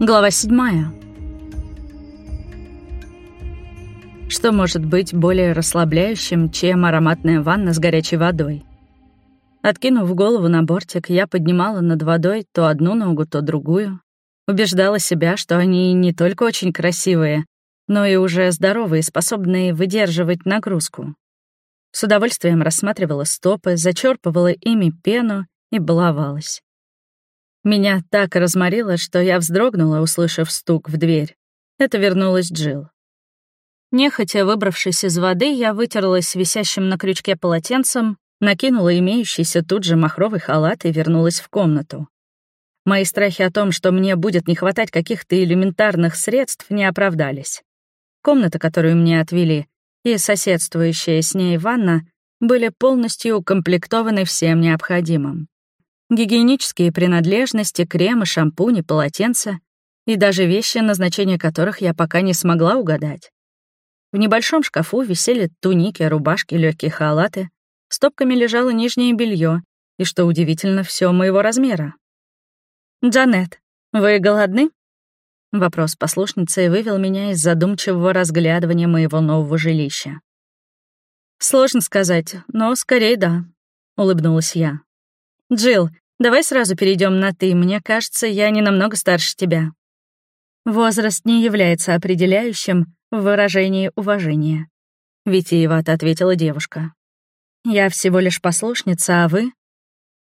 Глава седьмая. Что может быть более расслабляющим, чем ароматная ванна с горячей водой? Откинув голову на бортик, я поднимала над водой то одну ногу, то другую. Убеждала себя, что они не только очень красивые, но и уже здоровые, способные выдерживать нагрузку. С удовольствием рассматривала стопы, зачерпывала ими пену и баловалась. Меня так разморило, что я вздрогнула, услышав стук в дверь. Это вернулась Джил. Нехотя выбравшись из воды, я вытерлась висящим на крючке полотенцем, накинула имеющийся тут же махровый халат и вернулась в комнату. Мои страхи о том, что мне будет не хватать каких-то элементарных средств, не оправдались. Комната, которую мне отвели, и соседствующая с ней ванна были полностью укомплектованы всем необходимым гигиенические принадлежности, кремы, шампуни, полотенца и даже вещи, назначение которых я пока не смогла угадать. В небольшом шкафу висели туники, рубашки, легкие халаты, стопками лежало нижнее белье, и, что удивительно, все моего размера. «Джанет, вы голодны?» Вопрос послушницы вывел меня из задумчивого разглядывания моего нового жилища. «Сложно сказать, но скорее да», — улыбнулась я. Джилл, давай сразу перейдем на «ты». Мне кажется, я не намного старше тебя». Возраст не является определяющим в выражении уважения. Витиевато ответила девушка. «Я всего лишь послушница, а вы?»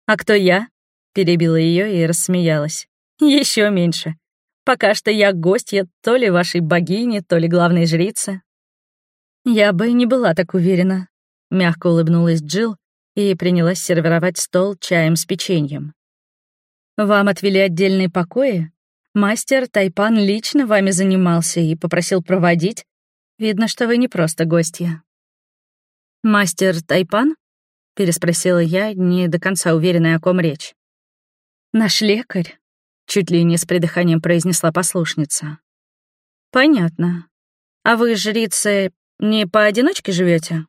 «А кто я?» — перебила ее и рассмеялась. Еще меньше. Пока что я гостья то ли вашей богини, то ли главной жрицы». «Я бы не была так уверена», — мягко улыбнулась Джилл и принялась сервировать стол чаем с печеньем. «Вам отвели отдельные покои? Мастер Тайпан лично вами занимался и попросил проводить. Видно, что вы не просто гостья». «Мастер Тайпан?» — переспросила я, не до конца уверенная, о ком речь. «Наш лекарь», — чуть ли не с придыханием произнесла послушница. «Понятно. А вы, жрицы, не поодиночке живете?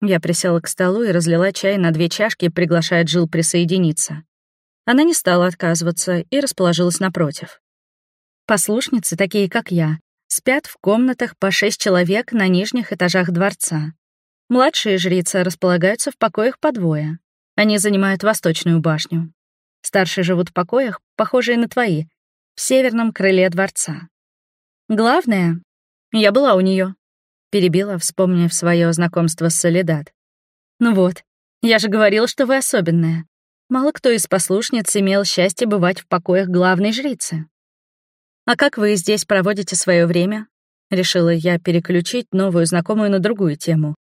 Я присела к столу и разлила чай на две чашки, приглашая Джил присоединиться. Она не стала отказываться и расположилась напротив. Послушницы, такие как я, спят в комнатах по шесть человек на нижних этажах дворца. Младшие жрицы располагаются в покоях по двое. Они занимают восточную башню. Старшие живут в покоях, похожие на твои, в северном крыле дворца. Главное, я была у нее, Перебила, вспомнив свое знакомство с Солидат. «Ну вот, я же говорил, что вы особенная. Мало кто из послушниц имел счастье бывать в покоях главной жрицы. А как вы здесь проводите свое время?» Решила я переключить новую знакомую на другую тему.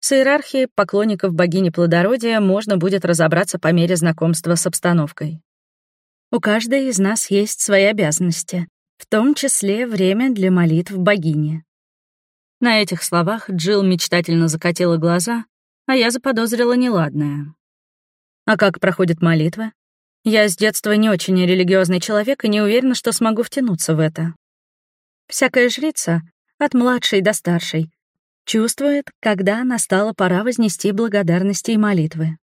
С иерархией поклонников богини плодородия можно будет разобраться по мере знакомства с обстановкой. У каждой из нас есть свои обязанности, в том числе время для молитв богини. На этих словах Джилл мечтательно закатила глаза, а я заподозрила неладное. А как проходит молитва? Я с детства не очень религиозный человек и не уверена, что смогу втянуться в это. Всякая жрица, от младшей до старшей, чувствует, когда настала пора вознести благодарности и молитвы.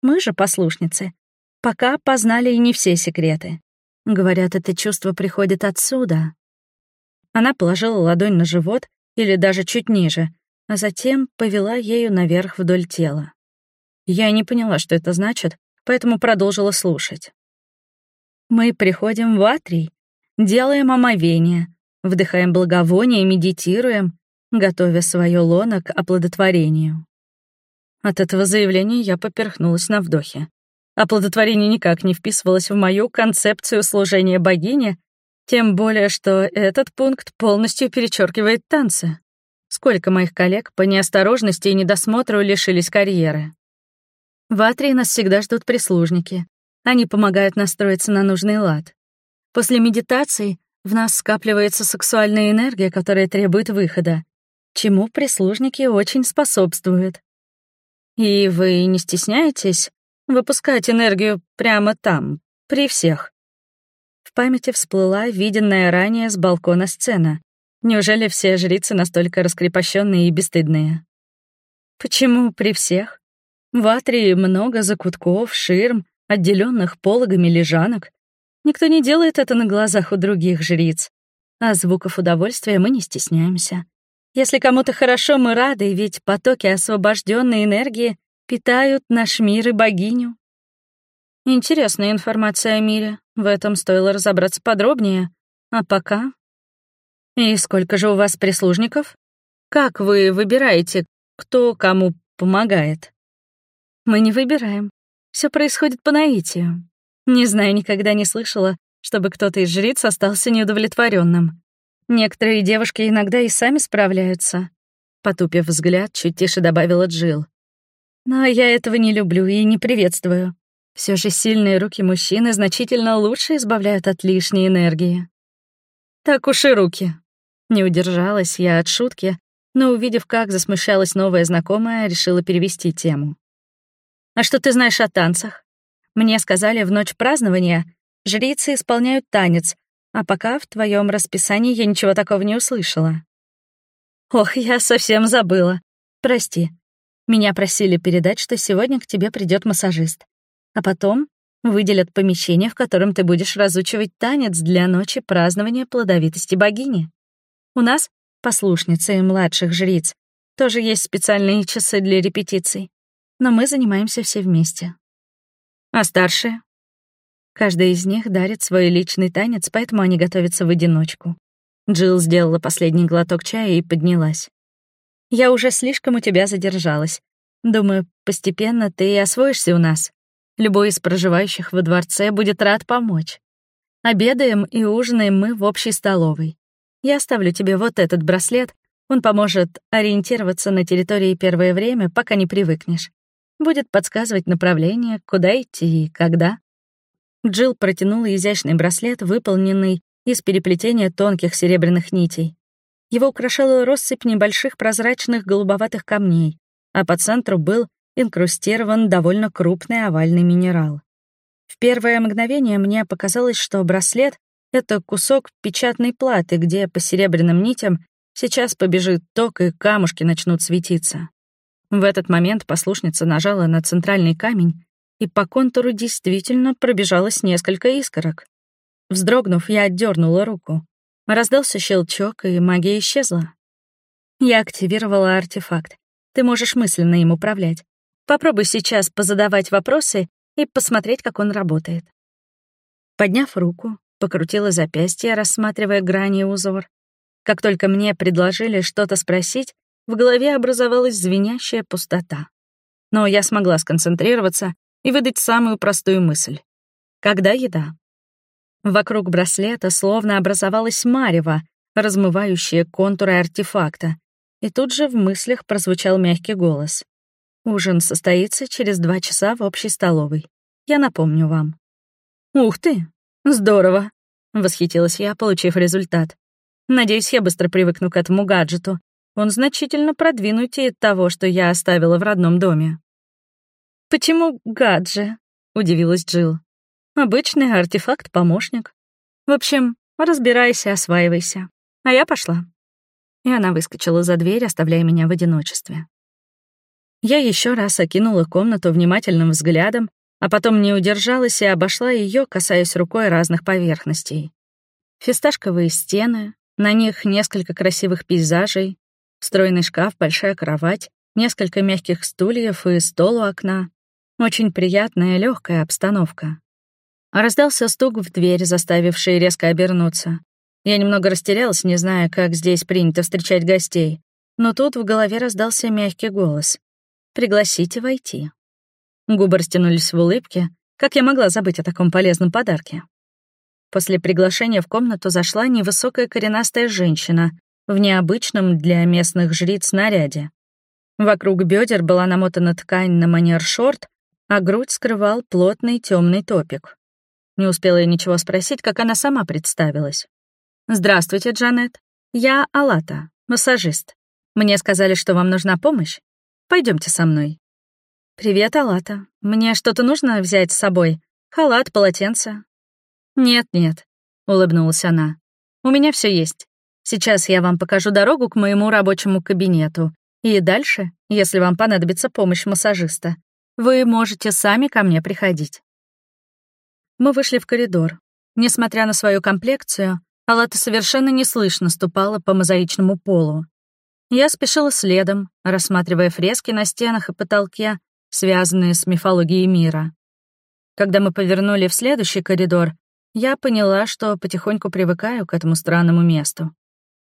Мы же, послушницы, пока познали и не все секреты. Говорят, это чувство приходит отсюда. Она положила ладонь на живот или даже чуть ниже, а затем повела ею наверх вдоль тела. Я не поняла, что это значит, поэтому продолжила слушать. Мы приходим в Атрий, делаем омовение, вдыхаем благовоние медитируем, готовя свое лоно к оплодотворению. От этого заявления я поперхнулась на вдохе. Оплодотворение никак не вписывалось в мою концепцию служения богине, тем более, что этот пункт полностью перечеркивает танцы. Сколько моих коллег по неосторожности и недосмотру лишились карьеры. В Атрии нас всегда ждут прислужники. Они помогают настроиться на нужный лад. После медитации в нас скапливается сексуальная энергия, которая требует выхода, чему прислужники очень способствуют. И вы не стесняетесь выпускать энергию прямо там, при всех? Памяти всплыла виденная ранее с балкона сцена. Неужели все жрицы настолько раскрепощенные и бесстыдные? Почему при всех? В Атрии много закутков, ширм, отделенных пологами лежанок. Никто не делает это на глазах у других жриц. А звуков удовольствия мы не стесняемся. Если кому-то хорошо, мы рады, ведь потоки освобожденной энергии питают наш мир и богиню. Интересная информация о мире. В этом стоило разобраться подробнее. А пока... И сколько же у вас прислужников? Как вы выбираете, кто кому помогает? Мы не выбираем. Все происходит по наитию. Не знаю, никогда не слышала, чтобы кто-то из жриц остался неудовлетворенным. Некоторые девушки иногда и сами справляются. Потупив взгляд, чуть тише добавила Джил. Но я этого не люблю и не приветствую. Все же сильные руки мужчины значительно лучше избавляют от лишней энергии. Так уж и руки. Не удержалась я от шутки, но, увидев, как засмущалась новая знакомая, решила перевести тему. «А что ты знаешь о танцах? Мне сказали, в ночь празднования жрицы исполняют танец, а пока в твоем расписании я ничего такого не услышала». «Ох, я совсем забыла. Прости. Меня просили передать, что сегодня к тебе придет массажист. А потом выделят помещение, в котором ты будешь разучивать танец для ночи празднования плодовитости богини. У нас, послушницы и младших жриц, тоже есть специальные часы для репетиций, но мы занимаемся все вместе. А старшие? Каждая из них дарит свой личный танец, поэтому они готовятся в одиночку. Джилл сделала последний глоток чая и поднялась. «Я уже слишком у тебя задержалась. Думаю, постепенно ты освоишься у нас. Любой из проживающих во дворце будет рад помочь. Обедаем и ужинаем мы в общей столовой. Я оставлю тебе вот этот браслет, он поможет ориентироваться на территории первое время, пока не привыкнешь. Будет подсказывать направление, куда идти и когда. Джилл протянула изящный браслет, выполненный из переплетения тонких серебряных нитей. Его украшала россыпь небольших прозрачных голубоватых камней, а по центру был инкрустирован довольно крупный овальный минерал. В первое мгновение мне показалось, что браслет — это кусок печатной платы, где по серебряным нитям сейчас побежит ток, и камушки начнут светиться. В этот момент послушница нажала на центральный камень, и по контуру действительно пробежалось несколько искорок. Вздрогнув, я отдернула руку. Раздался щелчок, и магия исчезла. Я активировала артефакт. Ты можешь мысленно им управлять. Попробуй сейчас позадавать вопросы и посмотреть, как он работает. Подняв руку, покрутила запястье, рассматривая грани и узор. Как только мне предложили что-то спросить, в голове образовалась звенящая пустота. Но я смогла сконцентрироваться и выдать самую простую мысль. Когда еда? Вокруг браслета словно образовалась марево, размывающая контуры артефакта, и тут же в мыслях прозвучал мягкий голос. Ужин состоится через два часа в общей столовой. Я напомню вам. «Ух ты! Здорово!» — восхитилась я, получив результат. «Надеюсь, я быстро привыкну к этому гаджету. Он значительно продвинутее того, что я оставила в родном доме». «Почему гадже?» — удивилась Джилл. «Обычный артефакт-помощник. В общем, разбирайся, осваивайся. А я пошла». И она выскочила за дверь, оставляя меня в одиночестве. Я еще раз окинула комнату внимательным взглядом, а потом не удержалась и обошла ее, касаясь рукой разных поверхностей. Фисташковые стены, на них несколько красивых пейзажей, встроенный шкаф, большая кровать, несколько мягких стульев и стол у окна. Очень приятная легкая обстановка. Раздался стук в дверь, заставивший резко обернуться. Я немного растерялась, не зная, как здесь принято встречать гостей. Но тут в голове раздался мягкий голос. Пригласите войти». Губы растянулись в улыбке. Как я могла забыть о таком полезном подарке? После приглашения в комнату зашла невысокая коренастая женщина в необычном для местных жриц наряде. Вокруг бедер была намотана ткань на манер шорт, а грудь скрывал плотный темный топик. Не успела я ничего спросить, как она сама представилась. «Здравствуйте, Джанет. Я Алата, массажист. Мне сказали, что вам нужна помощь. Пойдемте со мной». «Привет, Алата. Мне что-то нужно взять с собой? Халат, полотенце?» «Нет-нет», — улыбнулась она. «У меня все есть. Сейчас я вам покажу дорогу к моему рабочему кабинету. И дальше, если вам понадобится помощь массажиста, вы можете сами ко мне приходить». Мы вышли в коридор. Несмотря на свою комплекцию, Алата совершенно неслышно ступала по мозаичному полу. Я спешила следом, рассматривая фрески на стенах и потолке, связанные с мифологией мира. Когда мы повернули в следующий коридор, я поняла, что потихоньку привыкаю к этому странному месту.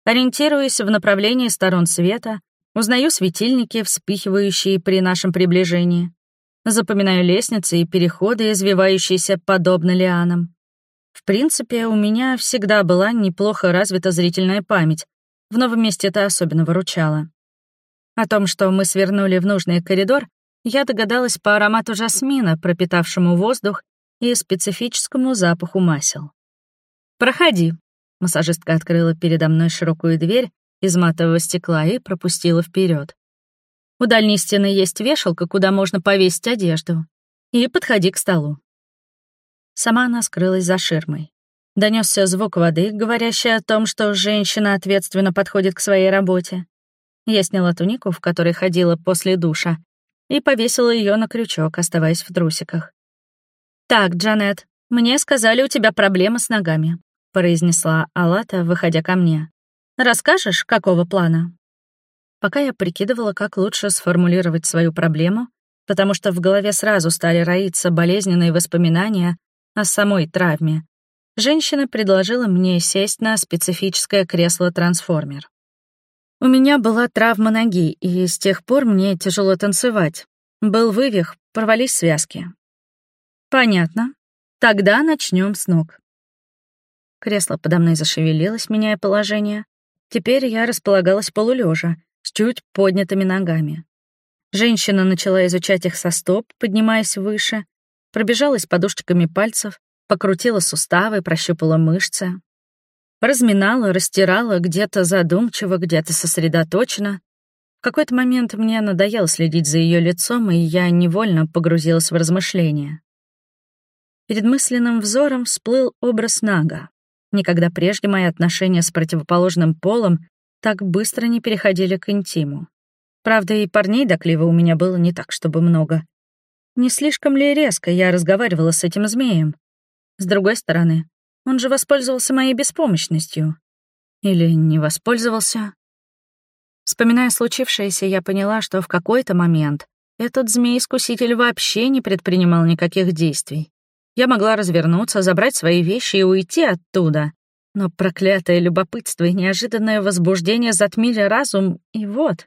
Ориентируясь в направлении сторон света, узнаю светильники, вспыхивающие при нашем приближении. Запоминаю лестницы и переходы, извивающиеся подобно лианам. В принципе, у меня всегда была неплохо развита зрительная память. В новом месте это особенно выручало. О том, что мы свернули в нужный коридор, я догадалась по аромату жасмина, пропитавшему воздух, и специфическому запаху масел. «Проходи», — массажистка открыла передо мной широкую дверь из матового стекла и пропустила вперед. У дальней стены есть вешалка, куда можно повесить одежду. И подходи к столу. Сама она скрылась за ширмой. Донесся звук воды, говорящий о том, что женщина ответственно подходит к своей работе. Я сняла тунику, в которой ходила после душа, и повесила ее на крючок, оставаясь в трусиках. «Так, Джанет, мне сказали, у тебя проблемы с ногами», — произнесла Алата, выходя ко мне. «Расскажешь, какого плана?» Пока я прикидывала, как лучше сформулировать свою проблему, потому что в голове сразу стали роиться болезненные воспоминания о самой травме, женщина предложила мне сесть на специфическое кресло-трансформер. У меня была травма ноги, и с тех пор мне тяжело танцевать. Был вывих, порвались связки. Понятно. Тогда начнем с ног. Кресло подо мной зашевелилось, меняя положение. Теперь я располагалась полулежа, с чуть поднятыми ногами. Женщина начала изучать их со стоп, поднимаясь выше, пробежалась подушечками пальцев, покрутила суставы, прощупала мышцы. Разминала, растирала, где-то задумчиво, где-то сосредоточенно. В какой-то момент мне надоело следить за ее лицом, и я невольно погрузилась в размышления. Перед мысленным взором всплыл образ Нага. Никогда прежде мои отношения с противоположным полом так быстро не переходили к интиму. Правда, и парней до клива у меня было не так, чтобы много. Не слишком ли резко я разговаривала с этим змеем? С другой стороны, он же воспользовался моей беспомощностью. Или не воспользовался? Вспоминая случившееся, я поняла, что в какой-то момент этот змей-искуситель вообще не предпринимал никаких действий. Я могла развернуться, забрать свои вещи и уйти оттуда. Но проклятое любопытство и неожиданное возбуждение затмили разум, и вот.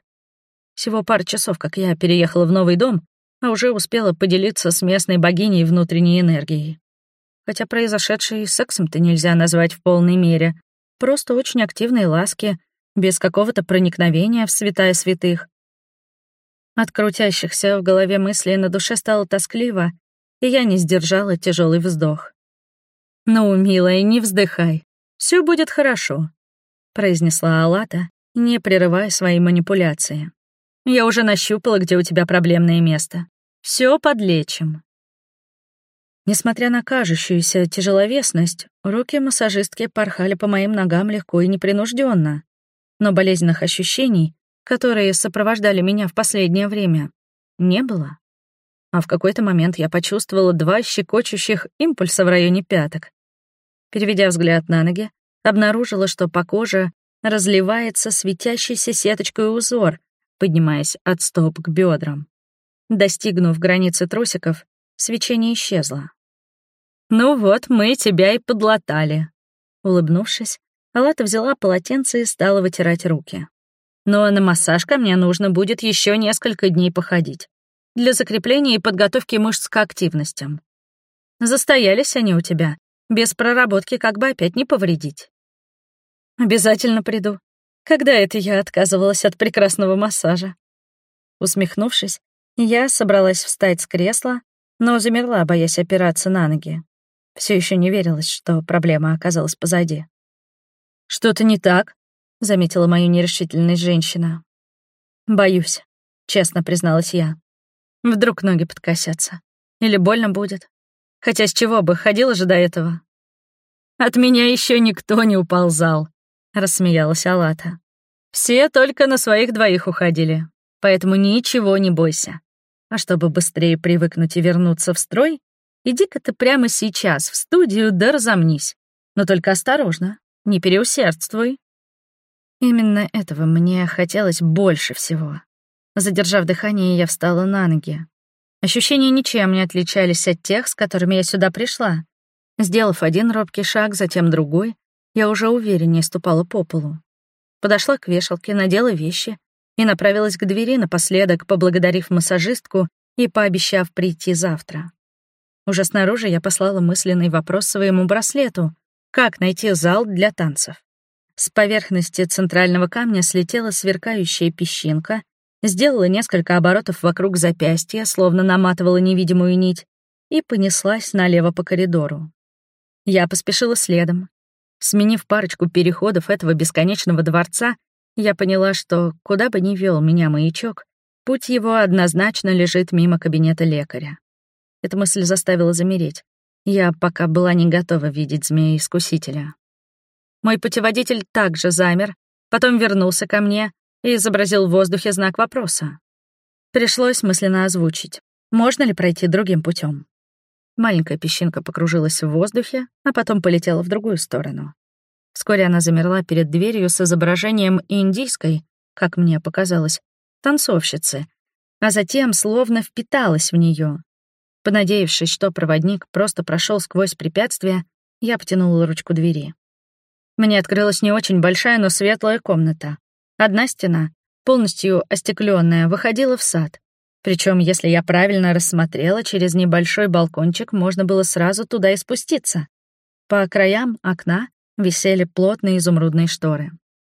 Всего пару часов, как я переехала в новый дом, а уже успела поделиться с местной богиней внутренней энергией хотя произошедшее сексом-то нельзя назвать в полной мере. Просто очень активные ласки, без какого-то проникновения в святая святых. От крутящихся в голове мыслей на душе стало тоскливо, и я не сдержала тяжелый вздох. «Ну, милая, не вздыхай. Все будет хорошо», — произнесла Алата, не прерывая свои манипуляции. «Я уже нащупала, где у тебя проблемное место. Все подлечим». Несмотря на кажущуюся тяжеловесность, руки массажистки порхали по моим ногам легко и непринужденно. Но болезненных ощущений, которые сопровождали меня в последнее время, не было. А в какой-то момент я почувствовала два щекочущих импульса в районе пяток. Переведя взгляд на ноги, обнаружила, что по коже разливается светящийся сеточкой узор, поднимаясь от стоп к бедрам. Достигнув границы трусиков, свечение исчезло. «Ну вот, мы тебя и подлатали». Улыбнувшись, Алата взяла полотенце и стала вытирать руки. «Но на массаж ко мне нужно будет еще несколько дней походить. Для закрепления и подготовки мышц к активностям. Застоялись они у тебя. Без проработки как бы опять не повредить». «Обязательно приду. Когда это я отказывалась от прекрасного массажа?» Усмехнувшись, я собралась встать с кресла, но замерла, боясь опираться на ноги. Все еще не верилось, что проблема оказалась позади. «Что-то не так?» — заметила мою нерешительность женщина. «Боюсь», — честно призналась я. «Вдруг ноги подкосятся. Или больно будет. Хотя с чего бы, ходила же до этого». «От меня еще никто не уползал», — рассмеялась Алата. «Все только на своих двоих уходили, поэтому ничего не бойся. А чтобы быстрее привыкнуть и вернуться в строй, Иди-ка ты прямо сейчас в студию да разомнись. Но только осторожно, не переусердствуй. Именно этого мне хотелось больше всего. Задержав дыхание, я встала на ноги. Ощущения ничем не отличались от тех, с которыми я сюда пришла. Сделав один робкий шаг, затем другой, я уже увереннее ступала по полу. Подошла к вешалке, надела вещи и направилась к двери напоследок, поблагодарив массажистку и пообещав прийти завтра. Уже снаружи я послала мысленный вопрос своему браслету, как найти зал для танцев. С поверхности центрального камня слетела сверкающая песчинка, сделала несколько оборотов вокруг запястья, словно наматывала невидимую нить, и понеслась налево по коридору. Я поспешила следом. Сменив парочку переходов этого бесконечного дворца, я поняла, что куда бы ни вел меня маячок, путь его однозначно лежит мимо кабинета лекаря. Эта мысль заставила замереть. Я пока была не готова видеть змея-искусителя. Мой путеводитель также замер, потом вернулся ко мне и изобразил в воздухе знак вопроса. Пришлось мысленно озвучить, можно ли пройти другим путем. Маленькая песчинка покружилась в воздухе, а потом полетела в другую сторону. Вскоре она замерла перед дверью с изображением индийской, как мне показалось, танцовщицы, а затем словно впиталась в нее, Понадеявшись, что проводник просто прошел сквозь препятствие, я потянула ручку двери. Мне открылась не очень большая, но светлая комната. Одна стена, полностью остекленная, выходила в сад. Причем, если я правильно рассмотрела, через небольшой балкончик можно было сразу туда и спуститься. По краям окна висели плотные изумрудные шторы.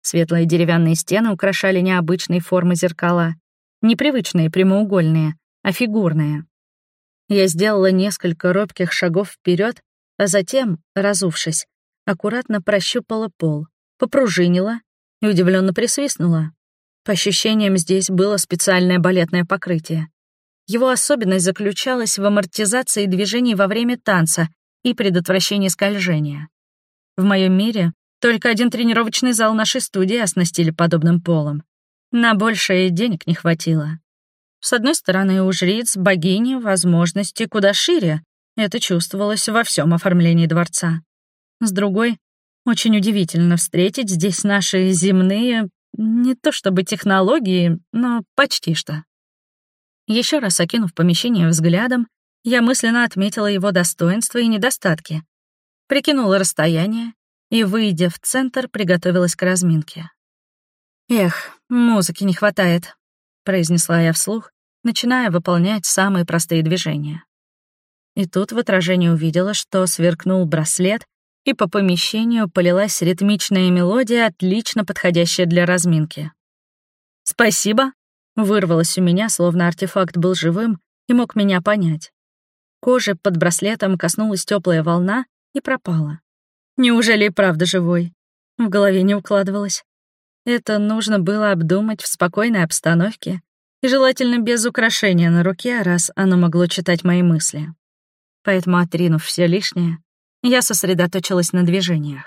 Светлые деревянные стены украшали необычные формы зеркала. Непривычные прямоугольные, а фигурные. Я сделала несколько робких шагов вперед, а затем, разувшись, аккуратно прощупала пол, попружинила и удивленно присвистнула. По ощущениям, здесь было специальное балетное покрытие. Его особенность заключалась в амортизации движений во время танца и предотвращении скольжения. В моем мире только один тренировочный зал нашей студии оснастили подобным полом. На большее денег не хватило. С одной стороны, у жриц богини возможности куда шире. Это чувствовалось во всем оформлении дворца. С другой, очень удивительно встретить здесь наши земные, не то чтобы технологии, но почти что. Еще раз окинув помещение взглядом, я мысленно отметила его достоинства и недостатки, прикинула расстояние и, выйдя в центр, приготовилась к разминке. «Эх, музыки не хватает», — произнесла я вслух, начиная выполнять самые простые движения. И тут в отражении увидела, что сверкнул браслет, и по помещению полилась ритмичная мелодия, отлично подходящая для разминки. «Спасибо!» — вырвалось у меня, словно артефакт был живым и мог меня понять. Кожи под браслетом коснулась теплая волна и пропала. Неужели и правда живой? В голове не укладывалось. Это нужно было обдумать в спокойной обстановке и желательно без украшения на руке, раз оно могло читать мои мысли. Поэтому, отринув все лишнее, я сосредоточилась на движениях.